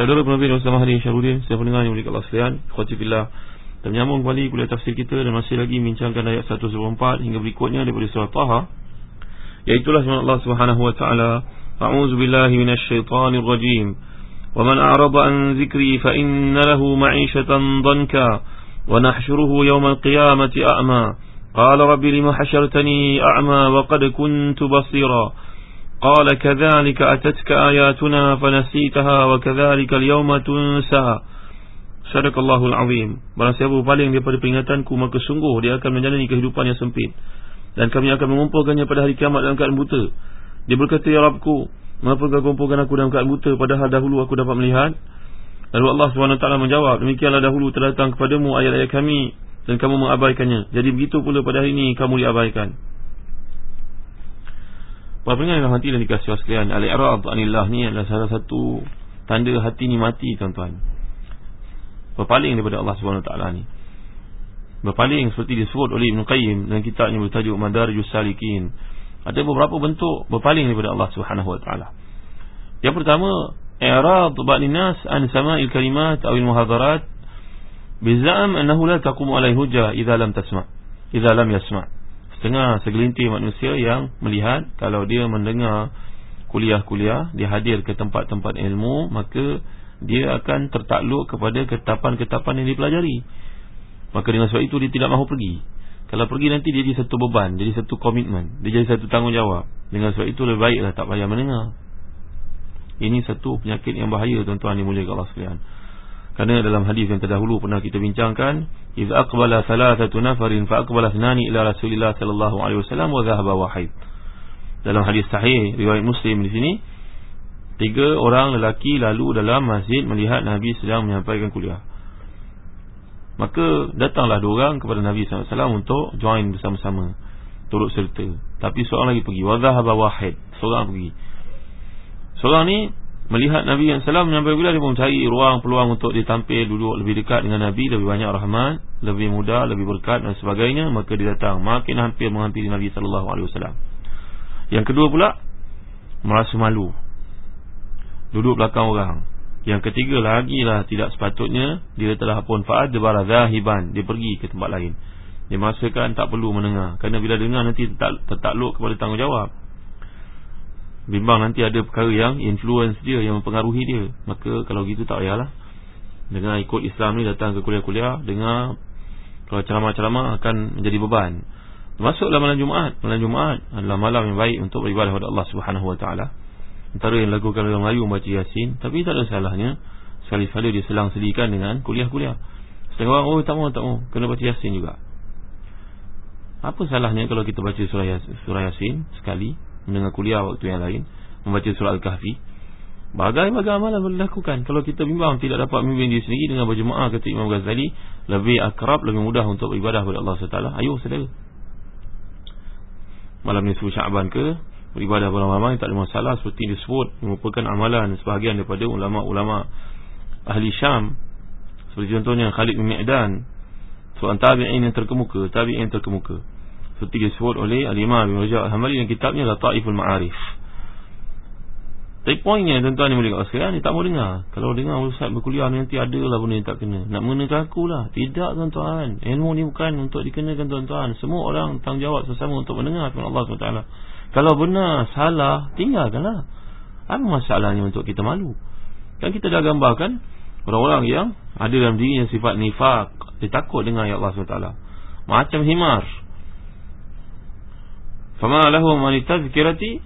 Saudara Nabi Muhammad Hadi Syarudin Saya pendengar yang memiliki Allah sekalian. Khawatifillah Dan menyambung kembali kuliah tafsir kita Dan masih lagi membincangkan ayat 114 Hingga berikutnya daripada surah Taha. Iaitulah semangat Allah subhanahu wa ta'ala A'udzu billahi minasyaitanir rajim. Wa man a'rada an zikri Fa inna lahu ma'ishatan dhanka Wa nahsyuruhu yawmal qiyamati a'ma. Qala rabbi lima hasyartani a'ma قال كذلك أتتك آياتنا فنسيتها وكذلك اليوم تنسى صدق الله العظيم Barang siapa paling daripada peringatanku Maka sungguh dia akan menjalani kehidupan yang sempit Dan kami akan mengumpulkannya pada hari kiamat dalam keadaan buta Dia berkata Ya Rabku Mengapa kau kumpulkan aku dalam keadaan buta Padahal dahulu aku dapat melihat Lalu Allah SWT menjawab Demikianlah dahulu telah datang kepadamu ayat-ayat kami Dan kamu mengabaikannya Jadi begitu pula pada hari ini kamu diabaikan Para pendengar yang hati dan dikasih sekalian Al-I'rad anillah ni adalah salah satu Tanda hati ni mati tuan-tuan. Berpaling daripada Allah SWT ni. Berpaling seperti disebut oleh Ibn Qayyim Dan kitabnya bertajuk Madarijus Salikin. Ada beberapa bentuk berpaling daripada Allah SWT Yang pertama I'rad ba'linas an sama'il kalimat Awil muhadarat Bizam annahu la taqumu alai hujah Iza lam tasma' Iza lam yasma' setengah segelintir manusia yang melihat kalau dia mendengar kuliah-kuliah dia hadir ke tempat-tempat ilmu maka dia akan tertakluk kepada ketapan-ketapan yang dipelajari. Maka dengan sebab itu dia tidak mahu pergi. Kalau pergi nanti dia jadi satu beban jadi satu komitmen dia jadi satu tanggungjawab. Dengan sebab itu lebih baiklah tak payah mendengar. Ini satu penyakit yang bahaya tuan-tuan dimuliakan Allah sekalian Karena dalam hadis yang terdahulu pernah kita bincangkan, "Idza aqbala thalathatu nafarin fa aqbala thnani ila Rasulillah sallallahu alaihi wasallam wa dhahaba wahid." Dalam hadis sahih riwayat Muslim di sini, tiga orang lelaki lalu dalam masjid melihat Nabi sedang menyampaikan kuliah. Maka datanglah dua orang kepada Nabi sallallahu alaihi wasallam untuk join bersama-sama turut serta. Tapi seorang lagi pergi, wa dhahaba wahid. Seorang pergi. Seorang ni Melihat Nabi yang salam menyampaikan bila dia pun mencari ruang peluang untuk ditampil duduk lebih dekat dengan Nabi lebih banyak rahmat, lebih mudah, lebih berkat dan sebagainya, maka dia datang makin hampir menghampiri Nabi sallallahu alaihi wasallam. Yang kedua pula merasa malu. Duduk belakang orang. Yang ketiga lagi lah tidak sepatutnya dia telah pun fa'ad bara zahiban, dia pergi ke tempat lain. Dia merasakan tak perlu mendengar kerana bila dengar nanti tak tertakluk kepada tanggungjawab bimbang nanti ada perkara yang influence dia yang mempengaruhi dia. Maka kalau gitu tak payahlah. Dengan ikut Islam ni datang ke kuliah-kuliah dengar kalau ceramah-ceramah akan menjadi beban. Masuklah malam Jumaat. Malam Jumaat adalah malam yang baik untuk beribadah kepada Allah Subhanahu wa taala. Antara yang lakukan orang Melayu membaca Yasin. Tapi tak ada salahnya sekali-sekala dia selang sedikan dengan kuliah-kuliah. Setengah orang oh tak mau tak mau. Kena baca Yasin juga. Apa salahnya kalau kita baca surah Yasin sekali mendengar kuliah waktu yang lain membaca surah al-kahfi. Bagai-bagai amalan boleh lakukan kalau kita bimbang tidak dapat memimpin diri sendiri dengan berjemaah kata Imam Ghazali lebih akrab lebih mudah untuk beribadah kepada Allah SWT ayo saudara. Malam ni subuh Syaban ke beribadah kepada Allah tak ada masalah. Seperti disebut merupakan amalan sebahagian daripada ulama-ulama ahli Syam. Seperti contohnya Khalid bin Mi'dan seorang tabi'in yang terkemuka tabi'in yang terkemuka seperti disebut oleh Al-Imam Ibn Rajab Al-Hambali dalam kitabnya Lataiful Ma'arif. Tapi poinnya tuan-tuan yang sekalian Dia tak mau dengar. Kalau dengar Ustaz berkuliah nanti ada lah benda yang tak kena. Nak mengenai aku lah. Tidak tuan-tuan. Ilmu ni bukan untuk dikenakan tuan-tuan. Semua orang tanggungjawab sesama untuk mendengar Firman Allah SWT Kalau benar salah Tinggalkanlah. Apa masalahnya untuk kita malu? Kan kita dah gambarkan Orang-orang yang ada dalam dirinya sifat nifak. Dia takut dengan ayat Allah SWT Macam himar Fama lahum manitazkirati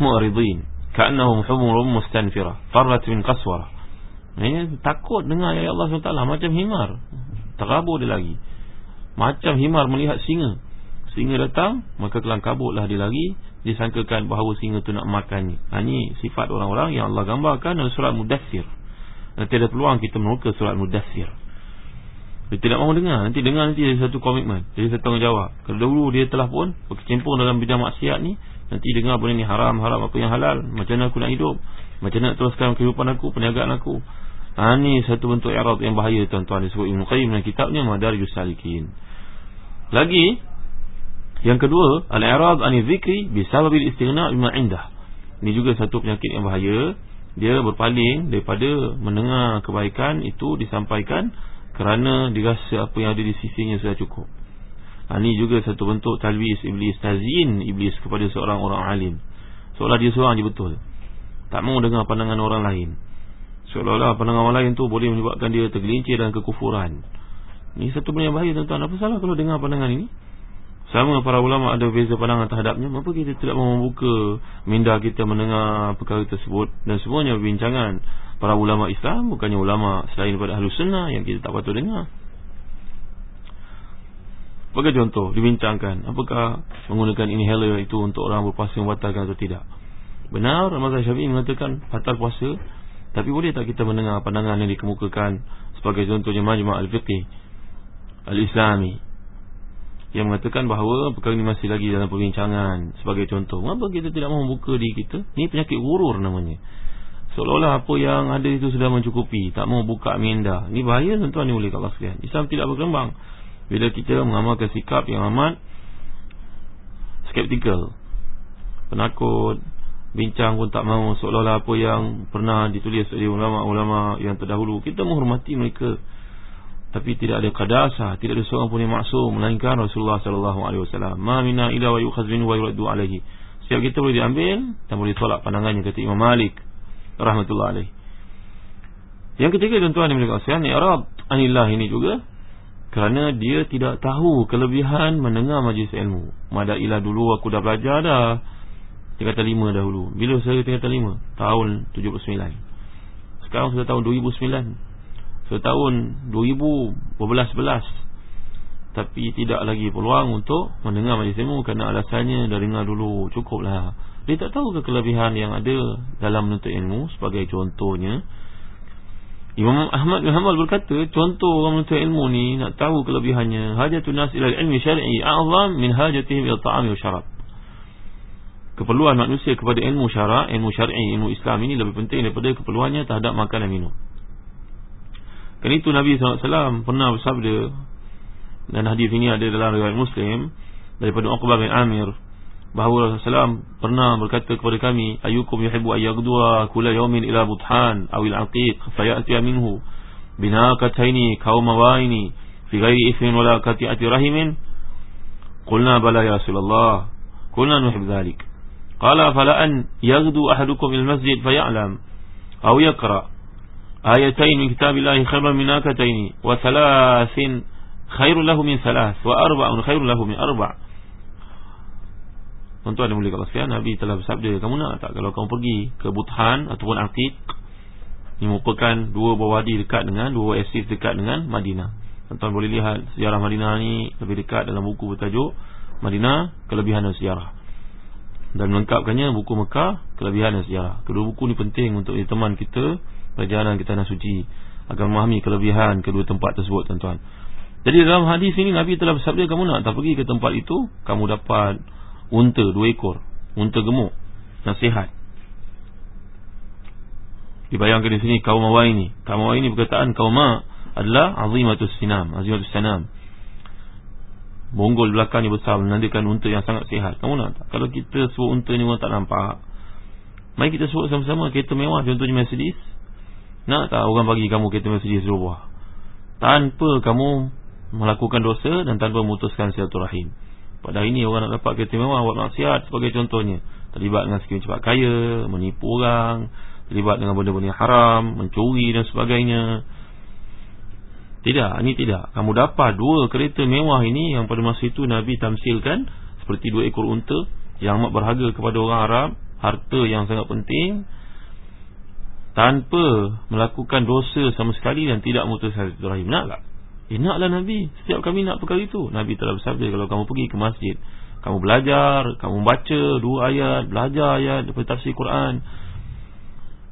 mu'ridin Ka'annahum humurum mustanfira Farrat min qaswara ini takut dengan ayat Allah SWT Macam himar. Terabur dia lagi. Macam himar melihat singa. Singa datang Maka kelang kabutlah dia lagi. Disangkakan bahawa singa tu nak makannya ha, Ini sifat orang-orang yang Allah gambarkan Dalam surat Mudassir Nanti ada peluang kita menuka surat Mudassir Dia tidak mahu dengar. Nanti dengar nanti ada satu komitmen. Jadi satu tanggungjawab. Kalau dahulu dia telah pun Berkecimpung dalam bidang maksiat ni Nanti dengar benda ni haram Haram apa yang halal. Macam mana aku nak hidup? Macam mana nak teruskan kehidupan aku Perniagaan aku? Ha, ini satu bentuk i'rad yang bahaya tuan-tuan. Disebut Ibn Qayyim dalam kitabnya Madarijus Salikin. Lagi yang kedua, al-i'rad an dzikri bisababil istighna' bima indah. Ini juga satu penyakit yang bahaya. Dia berpaling daripada mendengar kebaikan itu disampaikan kerana dirasa apa yang ada di sisinya sudah cukup. Ha, ini juga satu bentuk talbis iblis tazin iblis kepada seorang orang alim. Seolah dia seorang je betul. Tak mau dengar pandangan orang lain. Seolah-olah pandangan orang lain tu boleh menyebabkan dia tergelincir dan kekufuran. Ini satu benda yang bahaya tuan-tuan. Apa salah kalau dengar pandangan ini? Sama para ulama ada beza pandangan terhadapnya. Kenapa kita tidak membuka minda kita mendengar perkara tersebut. Dan semuanya bincangan para ulama Islam. Bukannya ulama selain daripada ahlu sunnah yang kita tak patut dengar. Bagi contoh, dibincangkan. Apakah menggunakan inhaler itu untuk orang berpuasa membatalkan atau tidak? Benar, Ramazan Syafi'i mengatakan batal puasa tapi boleh tak kita mendengar pandangan yang dikemukakan sebagai contohnya Majma' Al-Fiqih Al-Islami yang mengatakan bahawa perkara ini masih lagi dalam perbincangan sebagai contoh. Mengapa kita tidak mahu membuka diri kita? Ini penyakit gurur namanya. Seolah-olah apa yang ada itu sudah mencukupi, tak mahu buka minda. Ini bahaya tuan-tuan ni oleh Allah sekalian. Islam tidak berkembang bila kita mengamalkan sikap yang amat skeptikal, penakut, bincang pun tak mahu seolah-olah apa yang pernah ditulis oleh ulama-ulama yang terdahulu kita menghormati mereka tapi tidak ada kadasah tidak ada seorang pun yang maksum melainkan Rasulullah sallallahu alaihi wasallam. Ma minna ila wa yukhaz minhu wa yuraddu alaihi. Setiap kita boleh diambil dan boleh tolak pandangannya kata Imam Malik rahmatullah alaihi yang ketiga tuan-tuan yang berkasihan i'rab anillah ini juga kerana dia tidak tahu kelebihan mendengar majlis ilmu. Madailah dulu aku dah belajar dah. Tingkatan lima dahulu. Bila saya tingkatan lima? Tahun 79 Sekarang sudah tahun 2009 Sudah tahun 2011 Tapi tidak lagi peluang untuk Mendengar majlis ilmu Kerana alasannya dah dengar dulu Cukuplah. Dia tak tahu ke kelebihan yang ada Dalam menuntut ilmu Sebagai contohnya. Imam Ahmad bin Hanbal berkata Contoh orang menuntut ilmu ni Nak tahu kelebihannya. Hajatun nas ilal ilmi syar'i A'zam min hajatihim il ta'ami wa syarab. Keperluan manusia kepada ilmu syarak, ilmu syar'i, ilmu Islam ini lebih penting daripada keperluannya terhadap makan dan minum. Kerana itu Nabi SAW pernah bersabda Dan hadis ini ada dalam riwayat Muslim Daripada Uqbah bin Amir Bahawa Rasulullah SAW pernah berkata kepada kami Ayukum yuhibu ayyagdua kula yawmin ila buthan awil aqiq Fayatia minhu binakataini kaumawaini Fi gairi ismin wala kati'ati rahimin. Qulna bala ya Rasulullah Qulna nuhib dhalik. Qala falaan yagdu ahadukum il masjid faya'lam Aw yakra' ayatain min kitabillahi khairun min akataini wa thalathin khairul lahu min thalath wa arba'un khairul lahu min arba' Tuan-tuan yang mulia sekalian, Nabi telah bersabda, kamu nak tak kalau kamu pergi ke Buthan ataupun Atiq, ini merupakan dua buah wadi dekat dengan, dua oasis dekat dengan Madinah. Tuan-tuan boleh lihat sejarah Madinah ni lebih dekat dalam buku bertajuk Madinah, Kelebihan dan Sejarah. Dan melengkapkannya buku Mekah, Kelebihan dan Sejarah. Kedua buku ni penting untuk teman kita perjalanan kita nak suci. Agar memahami kelebihan kedua tempat tersebut tuan-tuan. Jadi dalam hadis ini Nabi telah bersabda kamu nak tak pergi ke tempat itu kamu dapat unta dua ekor, unta gemuk. Nasihat. Dibayangkan di sini kaum awal ini. Kaum awal ini berkataan kaum adalah azimatus sinam, azimatus sanam. Bonggol belakang ni besar menandakan unta yang sangat sihat. Kamu nak tak? Kalau kita suruh unta ni orang tak nampak. Mari kita suruh sama-sama kereta mewah contohnya Mercedes nak tak orang bagi kamu kereta Mercedes dua buah tanpa kamu melakukan dosa dan tanpa memutuskan silaturahim pada hari ini orang nak dapat kereta mewah buat maksiat sebagai contohnya terlibat dengan skim cepat kaya menipu orang terlibat dengan benda-benda haram, mencuri dan sebagainya. Tidak, ini tidak. Kamu dapat dua kereta mewah ini yang pada masa itu Nabi tamsilkan seperti dua ekor unta yang amat berharga kepada orang Arab, harta yang sangat penting tanpa melakukan dosa sama sekali dan tidak memutuskan rahim. Naklah. Eh naklah Nabi. Setiap kami nak perkara itu. Nabi telah bersabda kalau kamu pergi ke masjid, kamu belajar, kamu baca dua ayat, belajar ayat daripada tafsir Quran.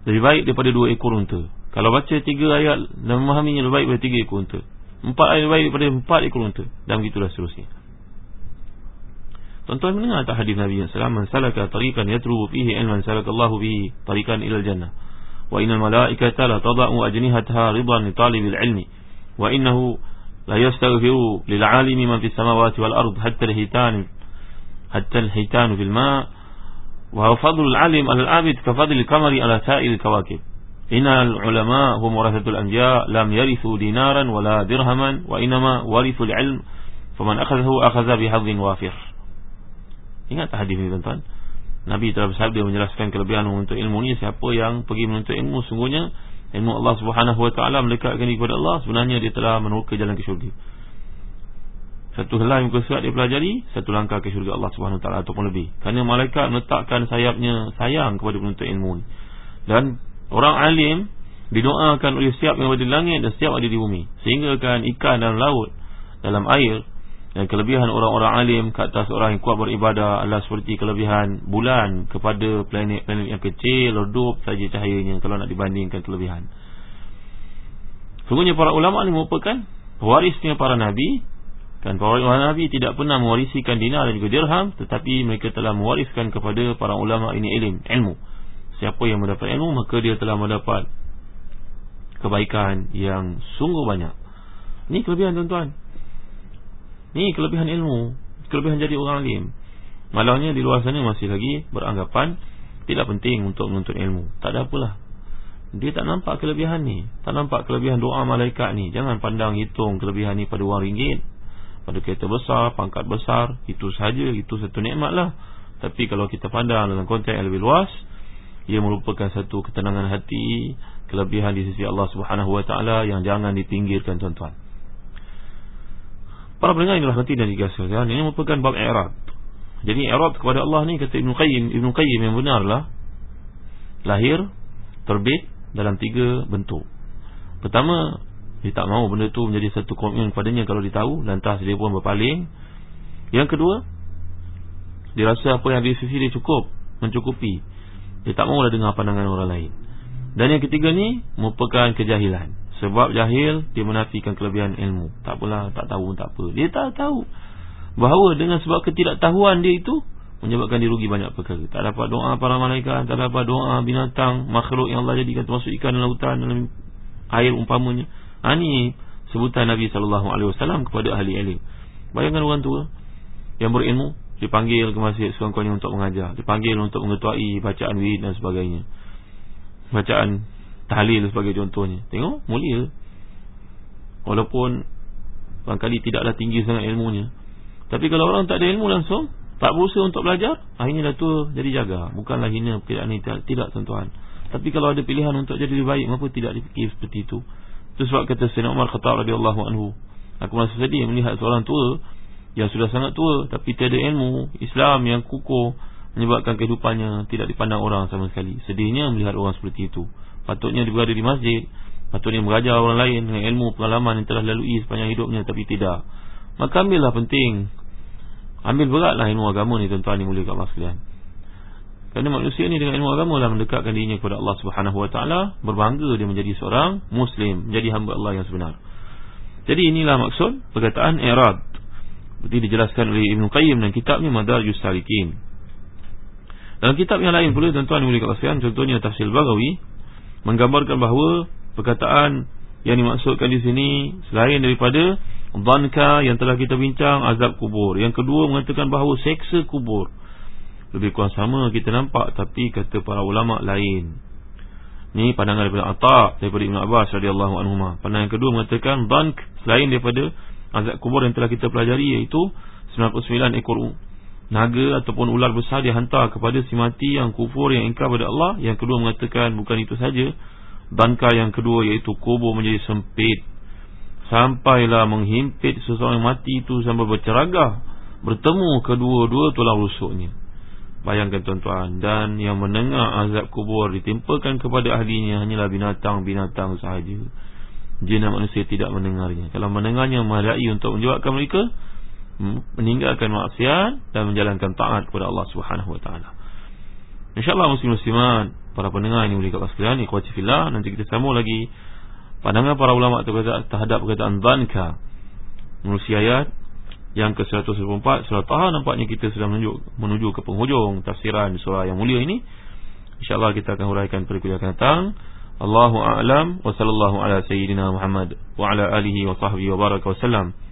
Lebih baik daripada dua ekor unta. Kalau baca tiga ayat dan memahaminya lebih baik daripada tiga ekor unta. Empat ayat lebih baik daripada empat ekor unta. Dan begitulah seterusnya. Tuan-tuan mendengar tak hadis Nabi SAW Man salaka tariqan yatrubu fihi ilman salakallahu bihi tariqan ilal jannah وإن الملائكة لتضأ أجنهتها رضا لطالب العلم وإنه لا يستغفر للعالم من في السماوات والأرض حتى الهيتان حتى الهيتان في الماء. وهو فضل العالم على العابد كفضل القمر على سائر الكواكب. إن العلماء هم ورثة الأنبياء لم يرثوا دينارا ولا درهما وإنما ورثوا العلم فمن أخذه أخذ بحظ وافر. Ingat hadis ini tuan-tuan Nabi telah bersabda menjelaskan kelebihan untuk ilmu ni siapa yang pergi menuntut ilmu sungguhnya ilmu Allah Subhanahu wa taala mendekatkan diri kepada Allah sebenarnya dia telah meneroka jalan ke syurga. Satu helai muka surat dia pelajari Satu langkah ke syurga Allah SWT Ataupun lebih Kerana malaikat meletakkan sayapnya Sayang kepada penuntut ilmu ni Dan Orang alim didoakan oleh setiap yang ada di langit dan setiap ada di bumi. Sehingga kan ikan dalam laut, dalam air dan kelebihan orang-orang alim ke atas orang yang kuat beribadah adalah seperti kelebihan bulan kepada planet-planet yang kecil, redup saja cahayanya kalau nak dibandingkan kelebihan. Sungguhnya para ulama ini merupakan warisnya para nabi kan para ulama nabi tidak pernah mewarisikan dinar dan juga dirham tetapi mereka telah mewariskan kepada para ulama ini ilmu, ilmu. Siapa yang mendapat ilmu Maka dia telah mendapat Kebaikan yang sungguh banyak Ini kelebihan tuan-tuan Ini kelebihan ilmu Kelebihan jadi orang alim. Malahnya di luar sana masih lagi beranggapan Tidak penting untuk menuntut ilmu. Tak ada apalah. Dia tak nampak kelebihan ni. Tak nampak kelebihan doa malaikat ni. Jangan pandang hitung kelebihan ni pada wang ringgit Pada kereta besar, pangkat besar. Itu saja, itu satu nikmat lah. Tapi kalau kita pandang dalam konteks yang lebih luas ia merupakan satu ketenangan hati kelebihan di sisi Allah taala yang jangan dipinggirkan tuan-tuan para pendengar inilah nanti dan digaskan ini merupakan bab i'rad. Jadi i'rad kepada Allah ni kata Ibnu Qayyim. Ibnu Qayyim yang benarlah lahir terbit dalam tiga bentuk. Pertama dia tak mahu benda tu menjadi satu komitmen kepadanya kalau dia tahu. Lantas dia pun berpaling. Yang kedua dia rasa apa yang di sisi dia cukup mencukupi. Dia tak maulah dengar pandangan orang lain. Dan yang ketiga ni Merupakan kejahilan Sebab jahil Dia menafikan kelebihan ilmu. Tak apalah Tak tahu tak apa. Dia tak tahu Bahawa dengan sebab ketidaktahuan dia itu Menyebabkan dia rugi banyak perkara. Tak dapat doa para malaikat Tak dapat doa binatang Makhluk yang Allah jadikan Termasuk ikan dalam lautan Dalam air umpamanya. Ha, Ini sebutan Nabi SAW Kepada ahli ilmu Bayangkan orang tua Yang berilmu dipanggil ke masjid sekurang-kurangnya untuk mengajar dipanggil untuk mengetuai bacaan wirid dan sebagainya. Bacaan tahlil sebagai contohnya. Tengok mulia. Walaupun barangkali tidaklah tinggi sangat ilmunya. Tapi kalau orang tak ada ilmu langsung tak berusaha untuk belajar akhirnya dah tua jadi jaga. Bukanlah hina pekerjaan ini tidak tuan-tuan. Tapi kalau ada pilihan untuk jadi lebih baik mengapa tidak dipikir seperti itu. Itu sebab kata Sayyidina Umar Khattab radhiyallahu anhu. Aku merasa sedih melihat seorang tua yang sudah sangat tua tapi tiada ilmu Islam yang kukuh menyebabkan kehidupannya tidak dipandang orang sama sekali. Sedihnya melihat orang seperti itu. Patutnya dia berada di masjid patutnya mengajar orang lain dengan ilmu pengalaman yang telah lalui sepanjang hidupnya tapi tidak. Maka ambillah penting. Ambil beratlah ilmu agama ni tuan-tuan ni mulia kat sekalian. Kerana manusia ni dengan ilmu agama lah mendekatkan dirinya kepada Allah subhanahu wa ta'ala berbangga dia menjadi seorang muslim menjadi hamba Allah yang sebenar. Jadi inilah maksud perkataan irad. Seperti dijelaskan oleh Ibn Qayyim dan kitabnya Madarjus Salikin. Dalam kitab yang lain pula tuan-tuan boleh kasihan contohnya Tafsir Bagawi menggambarkan bahawa perkataan yang dimaksudkan di sini selain daripada dhanka yang telah kita bincang azab kubur. Yang kedua mengatakan bahawa seksa kubur. Lebih kurang sama kita nampak tapi kata para ulama lain. Ini pandangan daripada Atta daripada Ibn Abbas radhiyallahu anhu. Pandangan kedua mengatakan dhank selain daripada azab kubur yang telah kita pelajari iaitu 99 ekor naga ataupun ular besar dihantar kepada si mati yang kufur yang ingkar pada Allah. Yang kedua mengatakan bukan itu saja. Bangkai yang kedua iaitu kubur menjadi sempit. Sampailah menghimpit seseorang yang mati itu sampai berceragah bertemu kedua-dua tulang rusuknya. Bayangkan tuan-tuan dan yang mendengar azab kubur ditimpakan kepada ahlinya hanyalah binatang-binatang sahaja. Dan manusia tidak mendengarnya. Kalau mendengarnya memadai untuk menjawabkan mereka meninggalkan maksiat dan menjalankan taat kepada Allah Subhanahu wa taala. Insyaallah muslim muslimat para pendengar ini kepada sekalian ikhwati fillah nanti kita sambung lagi pandangan para ulama terhadap perkataan banka manusia ayat yang ke-124 surah Taha nampaknya kita sudah menuju menuju ke penghujung tafsiran surah yang mulia ini. Insyaallah kita akan huraikan pada kuliah akan datang. Allahu a'lam wa sallallahu ala sayyidina Muhammad wa ala alihi wa sahbihi wa baraka wa sallam.